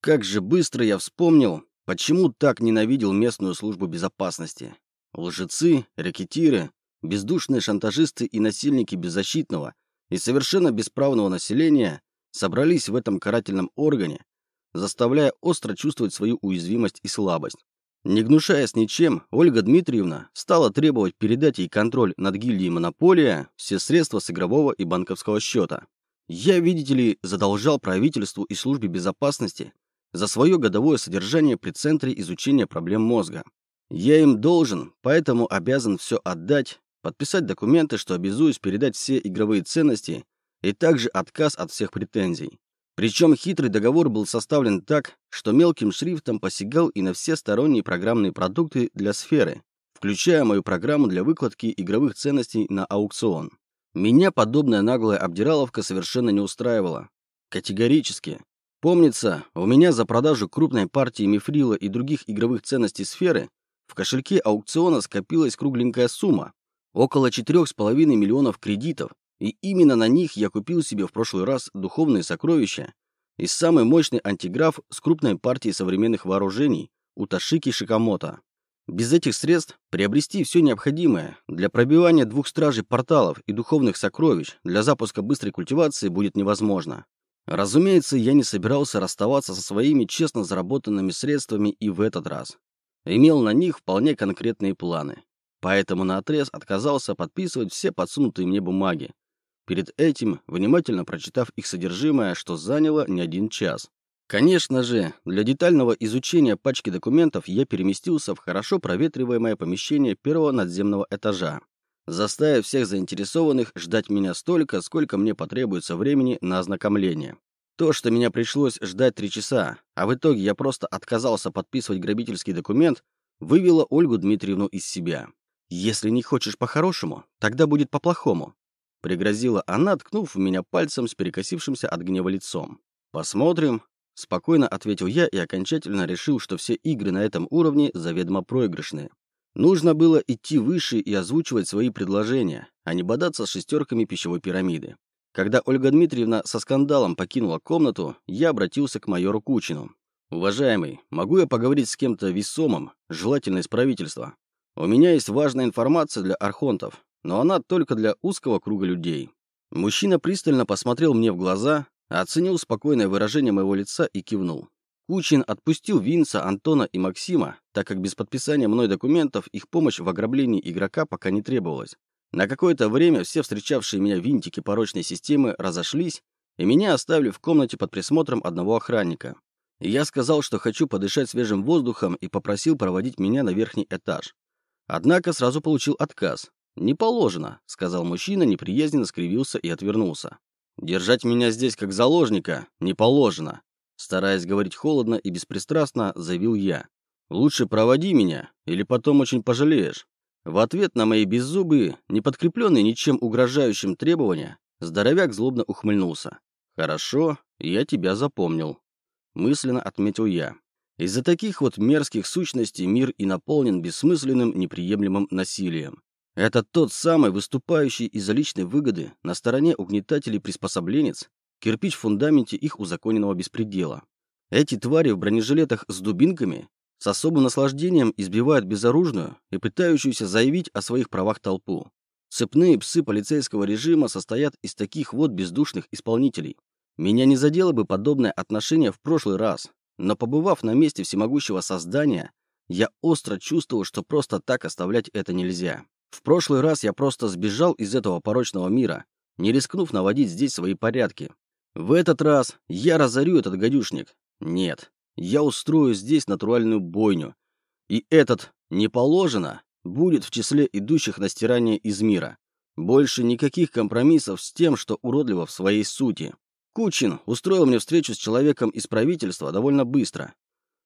Как же быстро я вспомнил, почему так ненавидел местную службу безопасности. Лжецы, рекетиры, бездушные шантажисты и насильники беззащитного и совершенно бесправного населения собрались в этом карательном органе, заставляя остро чувствовать свою уязвимость и слабость. Не гнушаясь ничем, Ольга Дмитриевна стала требовать передать ей контроль над гильдией «Монополия» все средства с игрового и банковского счета. Я, видите ли, задолжал правительству и службе безопасности за свое годовое содержание при Центре изучения проблем мозга. Я им должен, поэтому обязан все отдать, подписать документы, что обязуюсь передать все игровые ценности и также отказ от всех претензий. Причем хитрый договор был составлен так, что мелким шрифтом посягал и на все сторонние программные продукты для сферы, включая мою программу для выкладки игровых ценностей на аукцион. Меня подобная наглая обдираловка совершенно не устраивала. Категорически. Помнится, у меня за продажу крупной партии мифрила и других игровых ценностей сферы в кошельке аукциона скопилась кругленькая сумма, около 4,5 миллионов кредитов, и именно на них я купил себе в прошлый раз духовные сокровища и самый мощный антиграф с крупной партией современных вооружений у Ташики Шикамото. Без этих средств приобрести все необходимое для пробивания двух стражей порталов и духовных сокровищ для запуска быстрой культивации будет невозможно. Разумеется, я не собирался расставаться со своими честно заработанными средствами и в этот раз. Имел на них вполне конкретные планы. Поэтому наотрез отказался подписывать все подсунутые мне бумаги, перед этим внимательно прочитав их содержимое, что заняло не один час. Конечно же, для детального изучения пачки документов я переместился в хорошо проветриваемое помещение первого надземного этажа, заставив всех заинтересованных ждать меня столько, сколько мне потребуется времени на ознакомление. То, что меня пришлось ждать три часа, а в итоге я просто отказался подписывать грабительский документ, вывело Ольгу Дмитриевну из себя. «Если не хочешь по-хорошему, тогда будет по-плохому», Пригрозила она, ткнув меня пальцем с перекосившимся от гнева лицом. «Посмотрим», — спокойно ответил я и окончательно решил, что все игры на этом уровне заведомо проигрышные. Нужно было идти выше и озвучивать свои предложения, а не бодаться с шестерками пищевой пирамиды. Когда Ольга Дмитриевна со скандалом покинула комнату, я обратился к майору Кучину. «Уважаемый, могу я поговорить с кем-то весомым, желательно из правительства? У меня есть важная информация для архонтов, но она только для узкого круга людей. Мужчина пристально посмотрел мне в глаза, оценил спокойное выражение моего лица и кивнул. Кучин отпустил Винса, Антона и Максима, так как без подписания мной документов их помощь в ограблении игрока пока не требовалась. На какое-то время все встречавшие меня винтики порочной системы разошлись, и меня оставили в комнате под присмотром одного охранника. Я сказал, что хочу подышать свежим воздухом и попросил проводить меня на верхний этаж. Однако сразу получил отказ, «Не положено», — сказал мужчина, неприязненно скривился и отвернулся. «Держать меня здесь как заложника не положено», стараясь говорить холодно и беспристрастно, заявил я. «Лучше проводи меня, или потом очень пожалеешь». В ответ на мои беззубые, не подкрепленные ничем угрожающим требования, здоровяк злобно ухмыльнулся. «Хорошо, я тебя запомнил», — мысленно отметил я. Из-за таких вот мерзких сущностей мир и наполнен бессмысленным, неприемлемым насилием. Это тот самый выступающий из-за личной выгоды на стороне угнетателей-приспособленец, кирпич в фундаменте их узаконенного беспредела. Эти твари в бронежилетах с дубинками с особым наслаждением избивают безоружную и пытающуюся заявить о своих правах толпу. Цепные псы полицейского режима состоят из таких вот бездушных исполнителей. Меня не задело бы подобное отношение в прошлый раз, но побывав на месте всемогущего создания, я остро чувствовал, что просто так оставлять это нельзя. В прошлый раз я просто сбежал из этого порочного мира, не рискнув наводить здесь свои порядки. В этот раз я разорю этот гадюшник. Нет, я устрою здесь натуральную бойню. И этот «не положено» будет в числе идущих на стирание из мира. Больше никаких компромиссов с тем, что уродливо в своей сути. Кучин устроил мне встречу с человеком из правительства довольно быстро.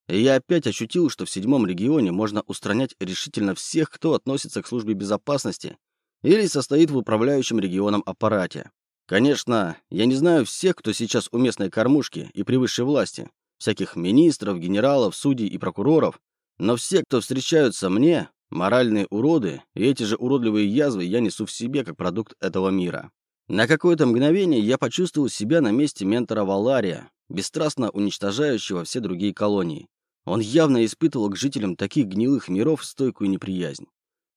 И я опять ощутил, что в седьмом регионе можно устранять решительно всех, кто относится к службе безопасности или состоит в управляющем регионом аппарате. Конечно, я не знаю всех, кто сейчас у местной кормушки и при высшей власти, всяких министров, генералов, судей и прокуроров, но все, кто встречаются мне, моральные уроды, и эти же уродливые язвы я несу в себе как продукт этого мира. На какое-то мгновение я почувствовал себя на месте ментора Валария, бесстрастно уничтожающего все другие колонии. Он явно испытывал к жителям таких гнилых миров стойкую неприязнь.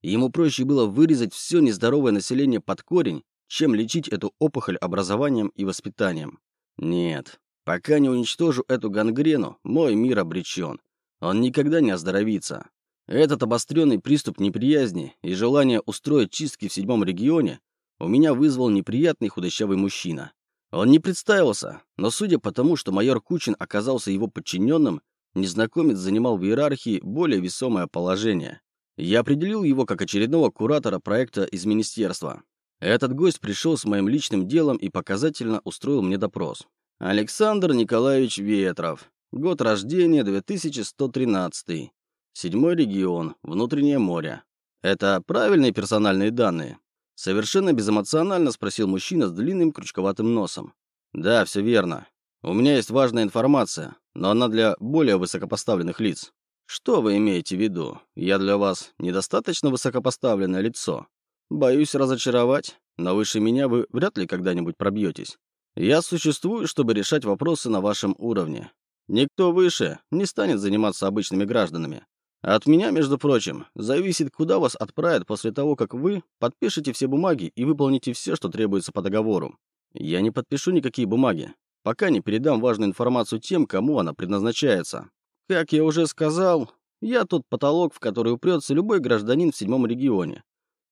ему проще было вырезать все нездоровое население под корень, чем лечить эту опухоль образованием и воспитанием. Нет, пока не уничтожу эту гангрену, мой мир обречен. Он никогда не оздоровится. Этот обостренный приступ неприязни и желание устроить чистки в седьмом регионе у меня вызвал неприятный худощавый мужчина. Он не представился, но судя по тому, что майор Кучин оказался его подчиненным, незнакомец занимал в иерархии более весомое положение. Я определил его как очередного куратора проекта из министерства. Этот гость пришел с моим личным делом и показательно устроил мне допрос. Александр Николаевич Ветров. Год рождения 2113. Седьмой регион. Внутреннее море. Это правильные персональные данные? Совершенно безэмоционально спросил мужчина с длинным крючковатым носом. Да, все верно. У меня есть важная информация, но она для более высокопоставленных лиц. Что вы имеете в виду? Я для вас недостаточно высокопоставленное лицо. Боюсь разочаровать, но выше меня вы вряд ли когда-нибудь пробьетесь. Я существую, чтобы решать вопросы на вашем уровне. Никто выше не станет заниматься обычными гражданами. От меня, между прочим, зависит, куда вас отправят после того, как вы подпишете все бумаги и выполните все, что требуется по договору. Я не подпишу никакие бумаги, пока не передам важную информацию тем, кому она предназначается. Как я уже сказал, я тот потолок, в который упрется любой гражданин в седьмом регионе,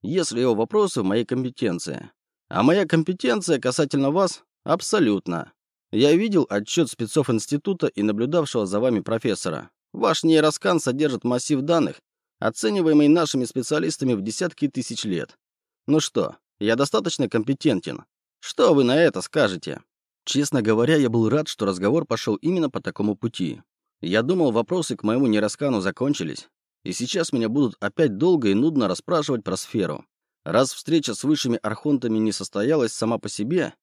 если его вопросы в моей компетенции. А моя компетенция касательно вас абсолютно. Я видел отчет спецов института и наблюдавшего за вами профессора. Ваш нейроскан содержит массив данных, оцениваемый нашими специалистами в десятки тысяч лет. Ну что, я достаточно компетентен. Что вы на это скажете? Честно говоря, я был рад, что разговор пошел именно по такому пути. Я думал, вопросы к моему нейроскану закончились, и сейчас меня будут опять долго и нудно расспрашивать про сферу. Раз встреча с высшими архонтами не состоялась сама по себе,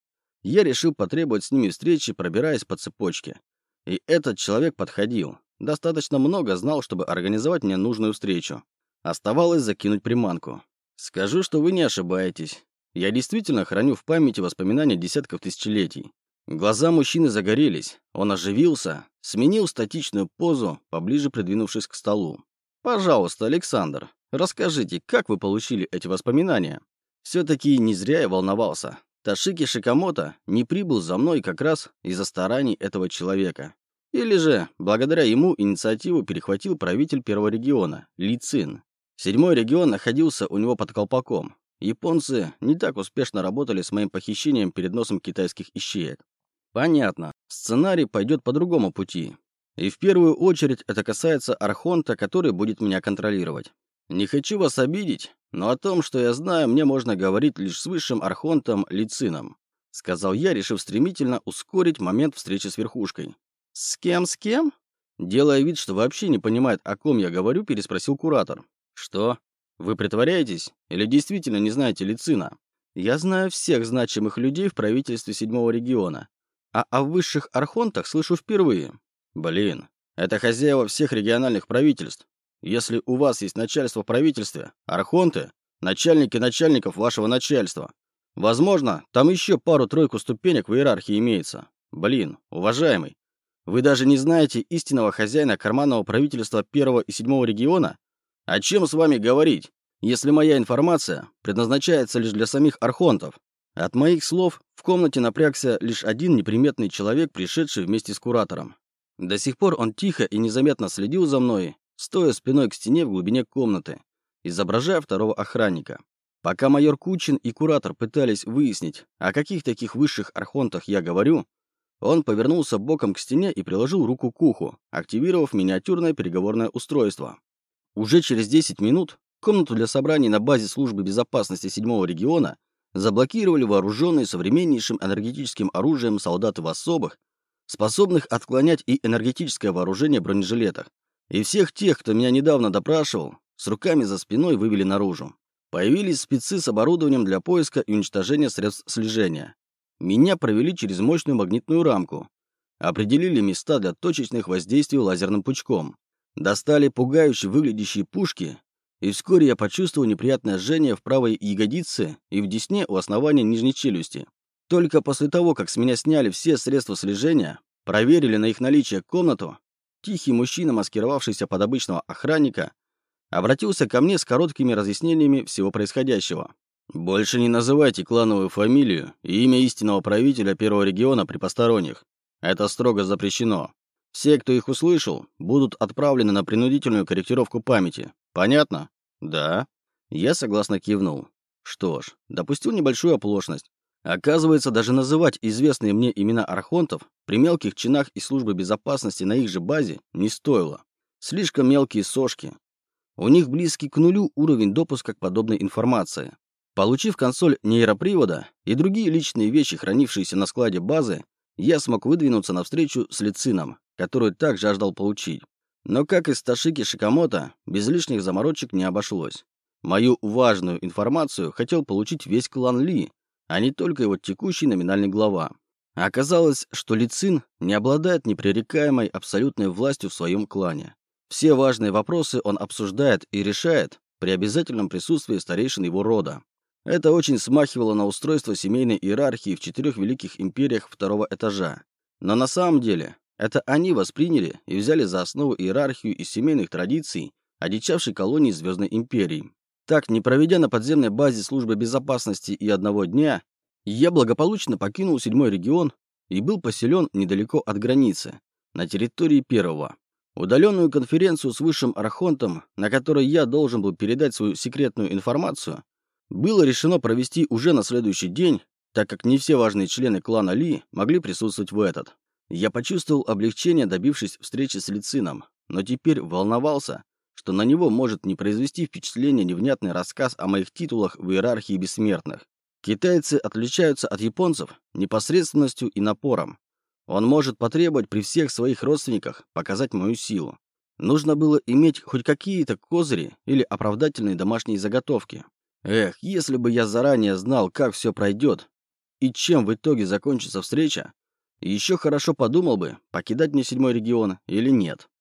я решил потребовать с ними встречи, пробираясь по цепочке. И этот человек подходил. Достаточно много знал, чтобы организовать мне нужную встречу. Оставалось закинуть приманку. Скажу, что вы не ошибаетесь. Я действительно храню в памяти воспоминания десятков тысячелетий. Глаза мужчины загорелись. Он оживился, сменил статичную позу, поближе придвинувшись к столу. «Пожалуйста, Александр, расскажите, как вы получили эти воспоминания?» Все-таки не зря я волновался. Ташики Шикамото не прибыл за мной как раз из-за стараний этого человека. Или же, благодаря ему, инициативу перехватил правитель первого региона, Ли Цин. Седьмой регион находился у него под колпаком. Японцы не так успешно работали с моим похищением перед носом китайских ищеек. Понятно, сценарий пойдет по другому пути. И в первую очередь это касается Архонта, который будет меня контролировать. Не хочу вас обидеть, но о том, что я знаю, мне можно говорить лишь с высшим Архонтом Лицином, сказал я, решив стремительно ускорить момент встречи с верхушкой. «С кем, с кем?» Делая вид, что вообще не понимает, о ком я говорю, переспросил куратор. «Что? Вы притворяетесь? Или действительно не знаете Лицина?» «Я знаю всех значимых людей в правительстве седьмого региона, а о высших архонтах слышу впервые. Блин, это хозяева всех региональных правительств. Если у вас есть начальство в правительстве, архонты – начальники начальников вашего начальства. Возможно, там еще пару-тройку ступенек в иерархии имеется. Блин, уважаемый, вы даже не знаете истинного хозяина карманного правительства первого и седьмого региона? О чем с вами говорить, если моя информация предназначается лишь для самих архонтов? От моих слов в комнате напрягся лишь один неприметный человек, пришедший вместе с куратором. До сих пор он тихо и незаметно следил за мной, стоя спиной к стене в глубине комнаты, изображая второго охранника. Пока майор Кучин и куратор пытались выяснить, о каких таких высших архонтах я говорю, он повернулся боком к стене и приложил руку к уху, активировав миниатюрное переговорное устройство. Уже через 10 минут комнату для собраний на базе службы безопасности 7 региона заблокировали вооруженные современнейшим энергетическим оружием солдаты в особых, способных отклонять и энергетическое вооружение бронежилетах. И всех тех, кто меня недавно допрашивал, с руками за спиной вывели наружу. Появились спецы с оборудованием для поиска и уничтожения средств слежения. Меня провели через мощную магнитную рамку. Определили места для точечных воздействий лазерным пучком. Достали пугающе выглядящие пушки, и вскоре я почувствовал неприятное жжение в правой ягодице и в десне у основания нижней челюсти. Только после того, как с меня сняли все средства слежения, проверили на их наличие комнату, тихий мужчина, маскировавшийся под обычного охранника, обратился ко мне с короткими разъяснениями всего происходящего. «Больше не называйте клановую фамилию и имя истинного правителя первого региона при посторонних. Это строго запрещено. Все, кто их услышал, будут отправлены на принудительную корректировку памяти. Понятно? Да. Я согласно кивнул. Что ж, допустил небольшую оплошность. Оказывается, даже называть известные мне имена архонтов при мелких чинах и службы безопасности на их же базе не стоило. Слишком мелкие сошки. У них близкий к нулю уровень допуска к подобной информации. Получив консоль нейропривода и другие личные вещи, хранившиеся на складе базы, я смог выдвинуться навстречу с Лицином, которую так жаждал получить. Но, как и с Ташики Шикамото, без лишних заморочек не обошлось. Мою важную информацию хотел получить весь клан Ли, а не только его текущий номинальный глава. Оказалось, что Лицин не обладает непререкаемой абсолютной властью в своем клане. Все важные вопросы он обсуждает и решает при обязательном присутствии старейшин его рода. Это очень смахивало на устройство семейной иерархии в четырех великих империях второго этажа. Но на самом деле это они восприняли и взяли за основу иерархию из семейных традиций одичавшей колонии Звездной империи. Так, не проведя на подземной базе службы безопасности и одного дня, я благополучно покинул седьмой регион и был поселен недалеко от границы, на территории первого. Удаленную конференцию с высшим архонтом, на которой я должен был передать свою секретную информацию, было решено провести уже на следующий день, так как не все важные члены клана Ли могли присутствовать в этот. Я почувствовал облегчение, добившись встречи с Лицином, но теперь волновался, что на него может не произвести впечатление невнятный рассказ о моих титулах в иерархии бессмертных. Китайцы отличаются от японцев непосредственностью и напором. Он может потребовать при всех своих родственниках показать мою силу. Нужно было иметь хоть какие-то козыри или оправдательные домашние заготовки. Эх, если бы я заранее знал, как все пройдет и чем в итоге закончится встреча, еще хорошо подумал бы, покидать мне седьмой регион или нет.